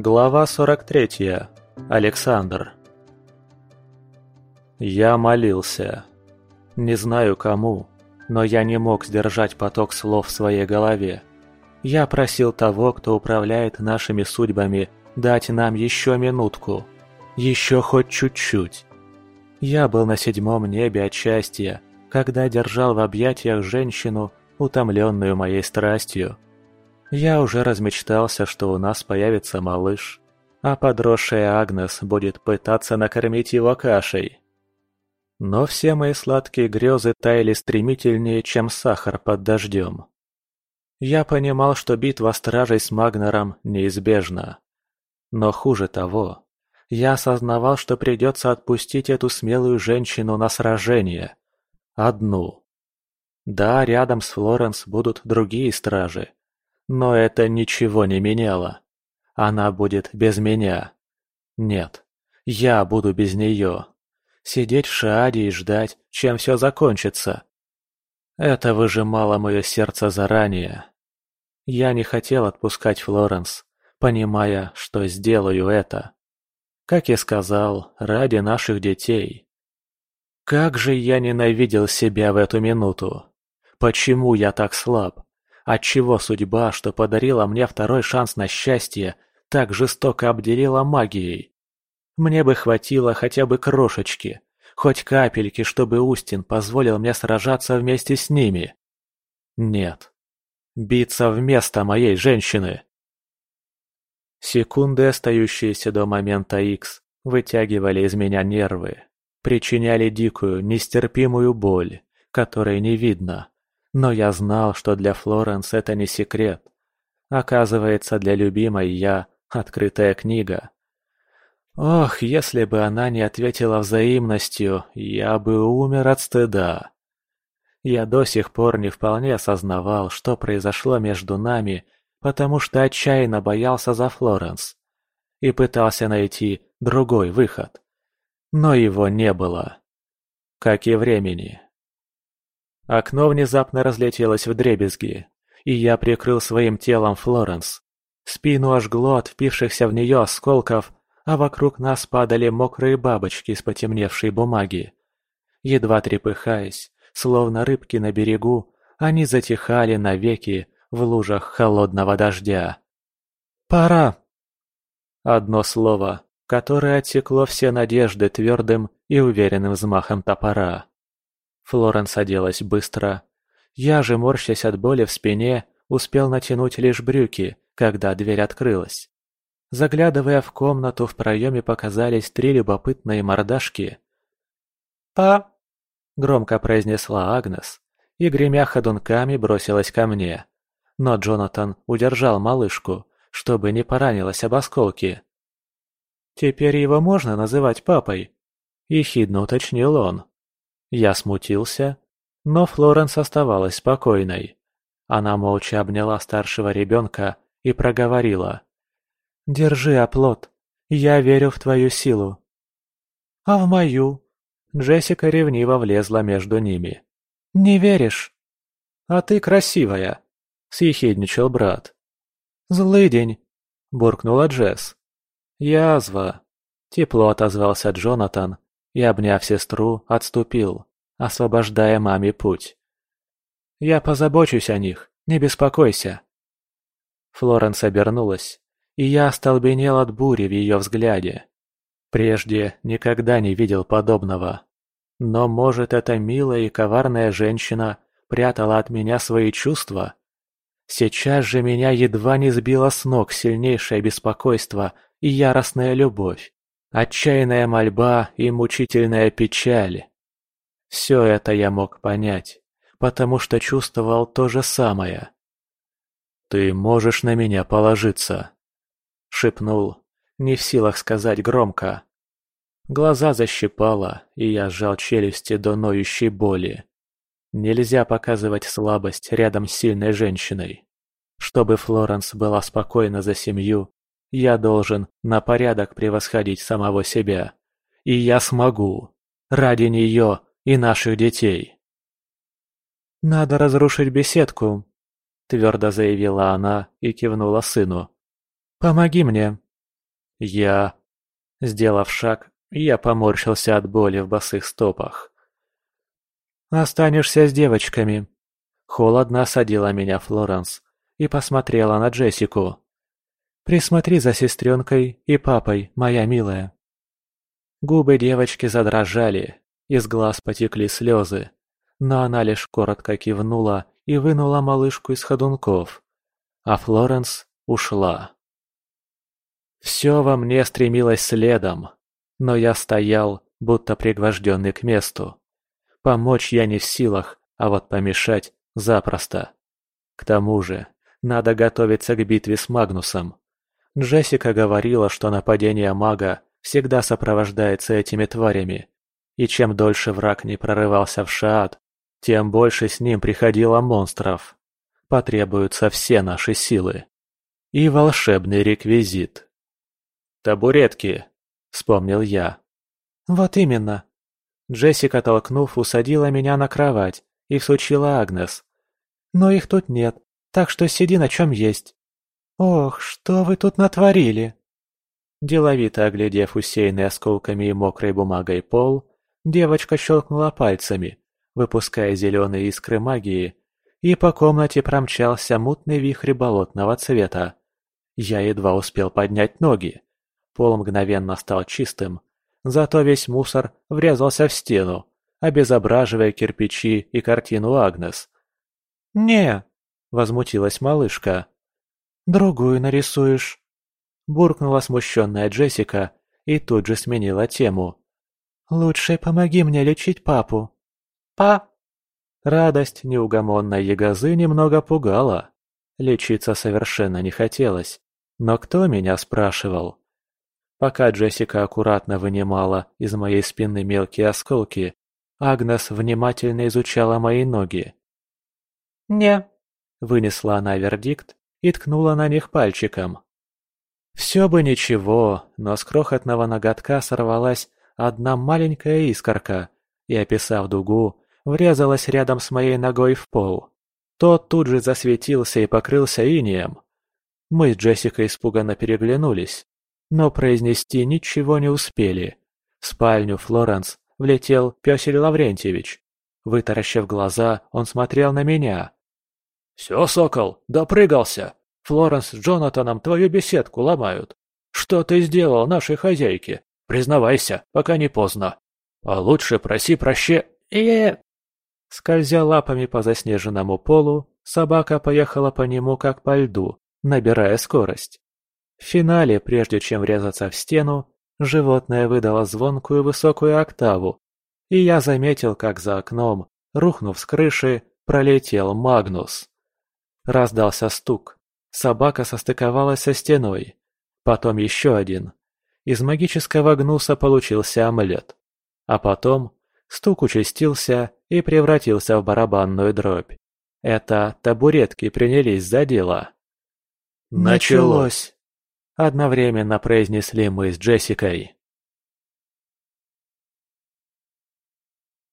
Глава 43. Александр. Я молился. Не знаю кому, но я не мог сдержать поток слов в своей голове. Я просил того, кто управляет нашими судьбами, дать нам еще минутку. Еще хоть чуть-чуть. Я был на седьмом небе от счастья, когда держал в объятиях женщину, утомленную моей страстью. Я уже размечтался, что у нас появится малыш, а подросшая Агнес будет пытаться накормить его кашей. Но все мои сладкие грезы таяли стремительнее, чем сахар под дождем. Я понимал, что битва стражей с Магнером неизбежна. Но хуже того, я осознавал, что придется отпустить эту смелую женщину на сражение. Одну. Да, рядом с Флоренс будут другие стражи. Но это ничего не меняло. Она будет без меня. Нет, я буду без нее. Сидеть в Шааде и ждать, чем все закончится. Это выжимало мое сердце заранее. Я не хотел отпускать Флоренс, понимая, что сделаю это. Как я сказал, ради наших детей. Как же я ненавидел себя в эту минуту. Почему я так слаб? Отчего судьба, что подарила мне второй шанс на счастье, так жестоко обделила магией? Мне бы хватило хотя бы крошечки, хоть капельки, чтобы Устин позволил мне сражаться вместе с ними. Нет. Биться вместо моей женщины. Секунды, остающиеся до момента X, вытягивали из меня нервы, причиняли дикую, нестерпимую боль, которой не видно, но я знал, что для Флоренс это не секрет. Оказывается, для любимой я – открытая книга. Ох, если бы она не ответила взаимностью, я бы умер от стыда. Я до сих пор не вполне осознавал, что произошло между нами, потому что отчаянно боялся за Флоренс и пытался найти другой выход. Но его не было. Как и времени. Окно внезапно разлетелось в дребезги, и я прикрыл своим телом Флоренс. Спину ожгло от впившихся в нее осколков, а вокруг нас падали мокрые бабочки из потемневшей бумаги. Едва трепыхаясь, словно рыбки на берегу, они затихали навеки в лужах холодного дождя. «Пора!» Одно слово, которое отсекло все надежды твердым и уверенным взмахом топора. Флоренс оделась быстро. Я же, морщась от боли в спине, успел натянуть лишь брюки, когда дверь открылась. Заглядывая в комнату, в проеме показались три любопытные мордашки. «Па!» – громко произнесла Агнес и, гремя ходунками, бросилась ко мне. Но Джонатан удержал малышку, чтобы не поранилась об осколки. «Теперь его можно называть папой?» – ехидно уточнил он. Я смутился, но Флоренс оставалась спокойной. Она молча обняла старшего ребенка и проговорила. «Держи оплот. Я верю в твою силу». «А в мою?» Джессика ревниво влезла между ними. «Не веришь?» «А ты красивая», — съехидничал брат. «Злый день», — буркнула Джесс. «Язва», — тепло отозвался Джонатан и, обняв сестру, отступил, освобождая маме путь. «Я позабочусь о них, не беспокойся». Флоренс обернулась, и я остолбенел от бури в ее взгляде. Прежде никогда не видел подобного. Но, может, эта милая и коварная женщина прятала от меня свои чувства? Сейчас же меня едва не сбило с ног сильнейшее беспокойство и яростная любовь. Отчаянная мольба и мучительная печаль. Все это я мог понять, потому что чувствовал то же самое. «Ты можешь на меня положиться», — шепнул, не в силах сказать громко. Глаза защипало, и я сжал челюсти до ноющей боли. Нельзя показывать слабость рядом с сильной женщиной. Чтобы Флоренс была спокойна за семью, я должен на порядок превосходить самого себя. И я смогу. Ради нее и наших детей. «Надо разрушить беседку», — твердо заявила она и кивнула сыну. «Помоги мне. Я... Сделав шаг, я поморщился от боли в босых стопах. «Останешься с девочками», — холодно осадила меня Флоренс и посмотрела на Джессику. «Присмотри за сестренкой и папой, моя милая». Губы девочки задрожали, из глаз потекли слезы, но она лишь коротко кивнула и вынула малышку из ходунков, а Флоренс ушла. Все во мне стремилось следом, но я стоял, будто пригвожденный к месту. Помочь я не в силах, а вот помешать запросто. К тому же, надо готовиться к битве с Магнусом. Джессика говорила, что нападение мага всегда сопровождается этими тварями, и чем дольше враг не прорывался в Шаат, тем больше с ним приходило монстров. Потребуются все наши силы. И волшебный реквизит. «Табуретки», — вспомнил я. «Вот именно». Джессика, толкнув, усадила меня на кровать и всучила Агнес. «Но их тут нет, так что сиди на чем есть». «Ох, что вы тут натворили?» Деловито оглядев усеянный осколками и мокрой бумагой пол, девочка щелкнула пальцами, выпуская зеленые искры магии, и по комнате промчался мутный вихрь болотного цвета. Я едва успел поднять ноги. Пол мгновенно стал чистым, зато весь мусор врезался в стену, обезображивая кирпичи и картину Агнес. «Не!» — возмутилась малышка. «Другую нарисуешь!» Буркнула смущенная Джессика и тут же сменила тему. «Лучше помоги мне лечить папу». «Па!» Радость неугомонной ягозы немного пугала. Лечиться совершенно не хотелось. Но кто меня спрашивал? Пока Джессика аккуратно вынимала из моей спины мелкие осколки, Агнес внимательно изучала мои ноги. «Не», — вынесла она вердикт и ткнула на них пальчиком. Все бы ничего, но с крохотного ноготка сорвалась одна маленькая искорка и, описав дугу, врезалась рядом с моей ногой в пол. Тот тут же засветился и покрылся инием. Мы с Джессикой испуганно переглянулись но произнести ничего не успели. В спальню Флоренс влетел Пёсель Лаврентьевич. Вытаращив глаза, он смотрел на меня. «Все, сокол, допрыгался. Флоренс с Джонатаном твою беседку ломают. Что ты сделал нашей хозяйке? Признавайся, пока не поздно. А лучше проси проще... и Скользя лапами по заснеженному полу, собака поехала по нему как по льду, набирая скорость. В финале, прежде чем врезаться в стену, животное выдало звонкую высокую октаву, и я заметил, как за окном, рухнув с крыши, пролетел Магнус. Раздался стук. Собака состыковалась со стеной. Потом еще один. Из магического гнуса получился омлет. А потом стук участился и превратился в барабанную дробь. Это табуретки принялись за дело. «Началось!» Одновременно произнесли мы с Джессикой.